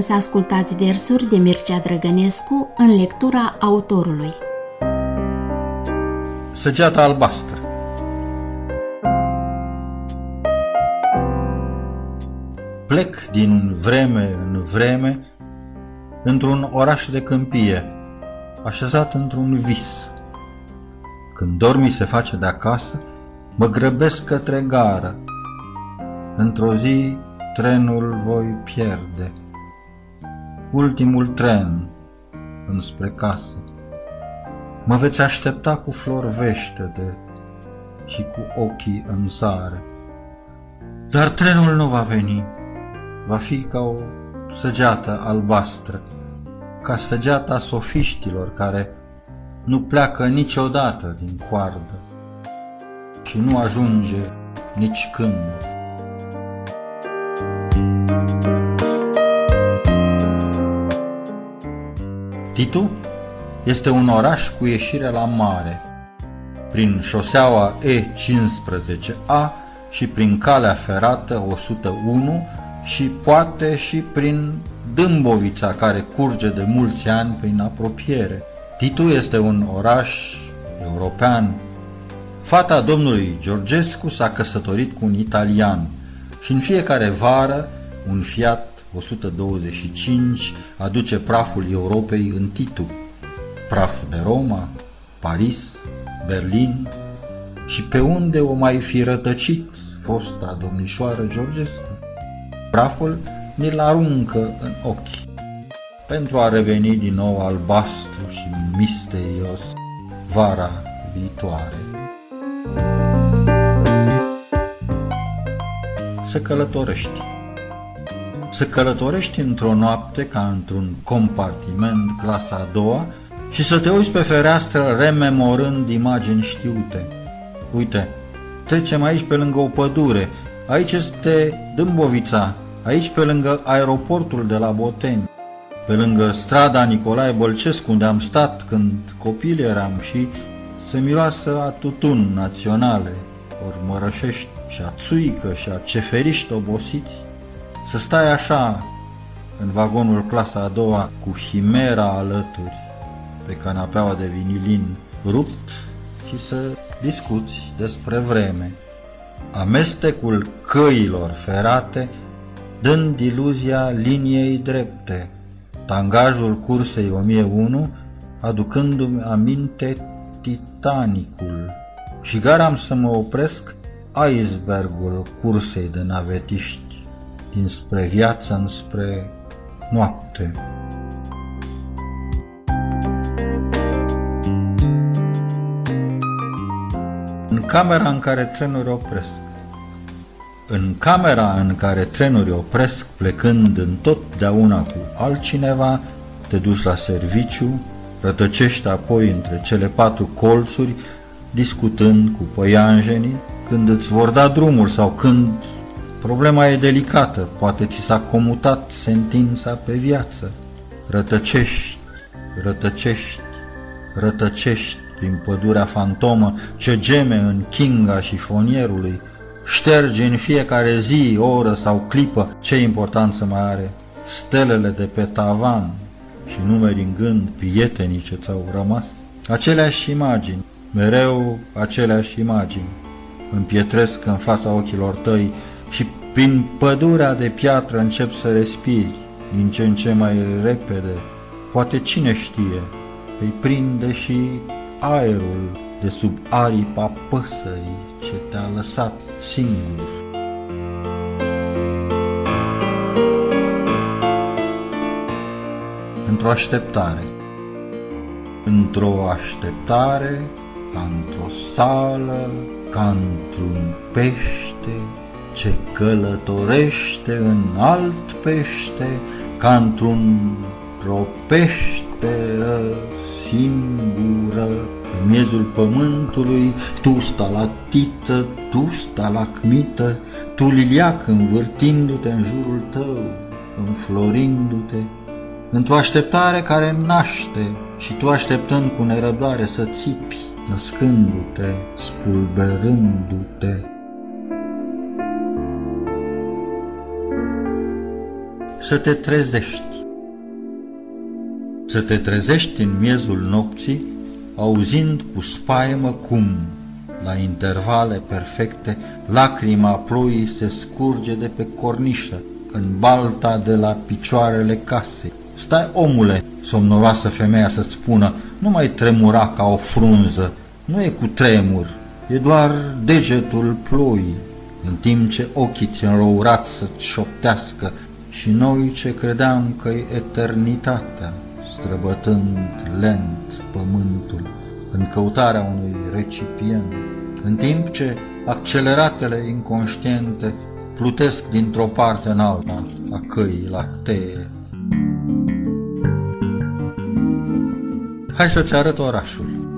Vă invităm să ascultați versuri de Mircea Drăgănescu în lectura autorului. Săgeata albastră Plec din vreme în vreme într-un oraș de câmpie, așezat într-un vis. Când dormi se face de acasă, mă grăbesc către gară. Într-o zi trenul voi pierde. Ultimul tren înspre casă. Mă veți aștepta cu flori veștede și cu ochii în zare. Dar trenul nu va veni, va fi ca o săgeată albastră, ca săgeata sofiștilor care nu pleacă niciodată din coardă și nu ajunge nici când. Titu este un oraș cu ieșire la mare, prin șoseaua E15A și prin calea ferată 101 și poate și prin Dâmbovița care curge de mulți ani prin apropiere. Titu este un oraș european. Fata domnului Georgescu s-a căsătorit cu un italian și în fiecare vară un Fiat 125 aduce praful Europei în Titu. Praf de Roma, Paris, Berlin și pe unde o mai fi rătăcit fosta domnișoară Georgescu. Praful ni-l aruncă în ochi pentru a reveni din nou albastru și misterios vara viitoare. Să călătorești Să călătorești într-o noapte ca într-un compartiment clasa a doua și să te uiți pe fereastră rememorând imagini știute. Uite, trecem aici pe lângă o pădure, aici este Dâmbovița, aici pe lângă aeroportul de la Boteni, pe lângă strada Nicolae Bălcescu, unde am stat când copil eram și se miroasă a tutun naționale, ori mărășești și a țuică și a ceferiști obosiți, să stai așa în vagonul clasa a doua cu himera alături pe canapeaua de vinilin rupt și să discuți despre vreme. Amestecul căilor ferate dând iluzia liniei drepte, tangajul cursei 1001 aducându-mi aminte Titanicul și gara am să mă opresc icebergul cursei de navetiști dinspre viață înspre noapte. În camera în care trenuri opresc în camera în care trenuri opresc plecând întotdeauna cu altcineva, te duci la serviciu, rătăcești apoi între cele patru colțuri, discutând cu păianjenii, când îți vor da drumul sau când problema e delicată, poate ți s-a comutat sentința pe viață. Rătăcești, rătăcești, rătăcești prin pădurea fantomă ce geme în chinga și fonierului, șterge în fiecare zi, oră sau clipă, ce importanță mai are stelele de pe tavan și numeri în gând prietenii ce ți-au rămas. Aceleași imagini, mereu aceleași imagini, împietresc în fața ochilor tăi și prin pădurea de piatră încep să respiri din ce în ce mai repede. Poate cine știe, îi prinde și aerul de sub aripa păsării ce te-a lăsat singur. Într-o așteptare. Într-o așteptare, ca într-o sală, ca într-un pește, ce călătorește în alt pește, ca într-un peșteră singură în miezul pământului, tu stalactită, tu stalacmită, tu liliac învârtindu-te în jurul tău, înflorindu-te, într-o așteptare care naște și tu așteptând cu nerăbdare să țipi, născându-te, spulberându-te. Să te trezești. Să te trezești în miezul nopții, auzind cu spaimă cum, la intervale perfecte, lacrima ploii se scurge de pe cornișă, în balta de la picioarele casei. Stai, omule, somnoroasă femeia să-ți spună, nu mai tremura ca o frunză, nu e cu tremur, e doar degetul ploii, în timp ce ochii ți înrourați să-ți șoptească și noi ce credeam că e eternitatea, străbătând lent pământul în căutarea unui recipient, în timp ce acceleratele inconștiente plutesc dintr-o parte în alta a căii lactee. Hai să-ți arăt orașul.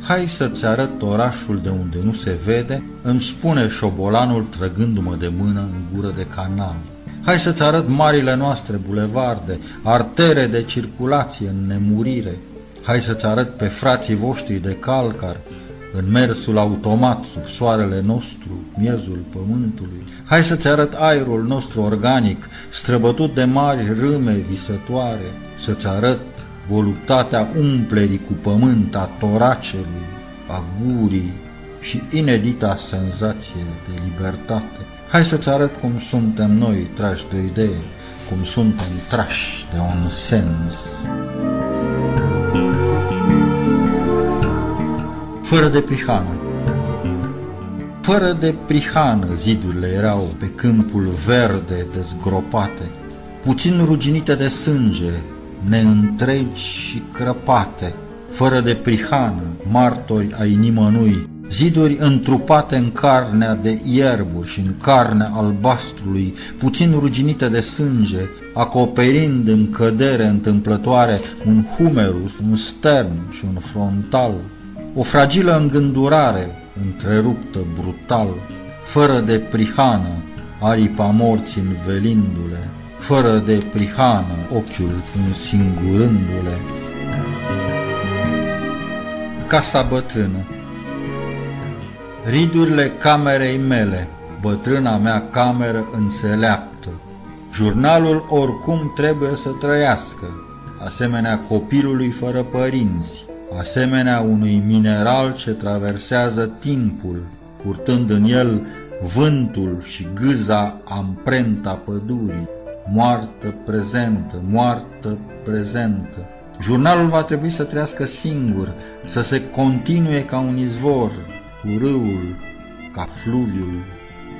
Hai să-ți arăt orașul de unde nu se vede, îmi spune șobolanul trăgându-mă de mână în gură de canal. Hai să-ți arăt marile noastre bulevarde, artere de circulație în nemurire. Hai să-ți arăt pe frații voștri de calcar, în mersul automat sub soarele nostru, miezul pământului. Hai să-ți arăt aerul nostru organic, străbătut de mari râme visătoare, să-ți arăt voluptatea umplerii cu pământ a toracelui, a gurii și inedita senzație de libertate. Hai să-ți arăt cum suntem noi trași de o idee, cum suntem trași de un sens. Fără de prihană. Fără de prihană zidurile erau pe câmpul verde dezgropate, puțin ruginite de sânge, neîntregi și crăpate, fără de prihană, martori ai nimănui, ziduri întrupate în carnea de ierburi și în carnea albastrului, puțin ruginite de sânge, acoperind în cădere întâmplătoare un humerus, un stern și un frontal, o fragilă îngândurare, întreruptă brutal, fără de prihană, aripa morții învelindu-le, fără de prihană, ochiul însingurându-le. Casa bătrână Ridurile camerei mele, bătrâna mea cameră înțeleaptă. Jurnalul oricum trebuie să trăiască, asemenea copilului fără părinți, asemenea unui mineral ce traversează timpul, purtând în el vântul și gâza amprenta pădurii moartă prezentă, moartă prezentă. Jurnalul va trebui să trăiască singur, să se continue ca un izvor, cu râul, ca fluviul,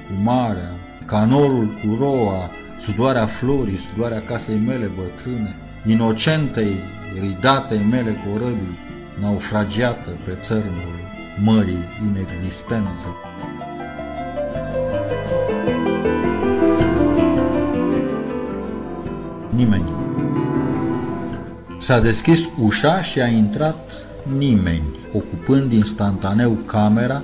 cu marea, ca norul cu roa, sudoarea florii, sudoarea casei mele bătrâne, inocentei, ridatei mele corăbii, naufragiată pe țărmul mării inexistente. nimeni. S-a deschis ușa și a intrat nimeni, ocupând instantaneu camera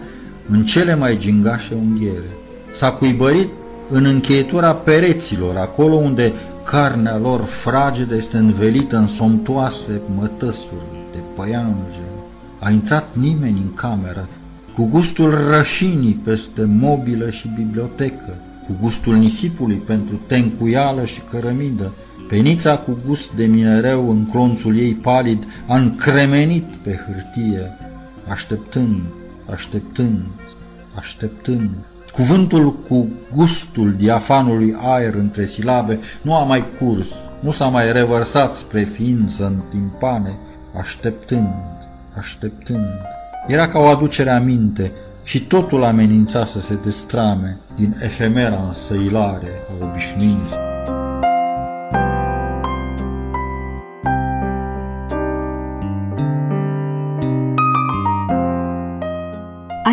în cele mai gingașe unghiere. S-a cuibărit în încheietura pereților, acolo unde carnea lor fragedă este învelită în somtoase mătăsuri de păianje. A intrat nimeni în cameră, cu gustul rășinii peste mobilă și bibliotecă, cu gustul nisipului pentru tencuială și cărămidă, Penița cu gust de minereu în clonțul ei palid a încremenit pe hârtie, așteptând, așteptând, așteptând. Cuvântul cu gustul diafanului aer între silabe nu a mai curs, nu s-a mai revărsat spre ființă în timpane, așteptând, așteptând. Era ca o aducere a minte și totul amenința să se destrame din efemera însăilare a obișnuinței.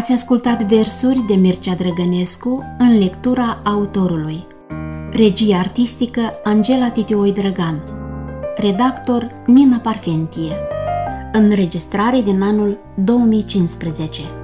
Ați ascultat versuri de Mircea Drăgănescu în lectura autorului. Regie artistică Angela Titioi Drăgan. Redactor Nina Parfentie. Înregistrare din anul 2015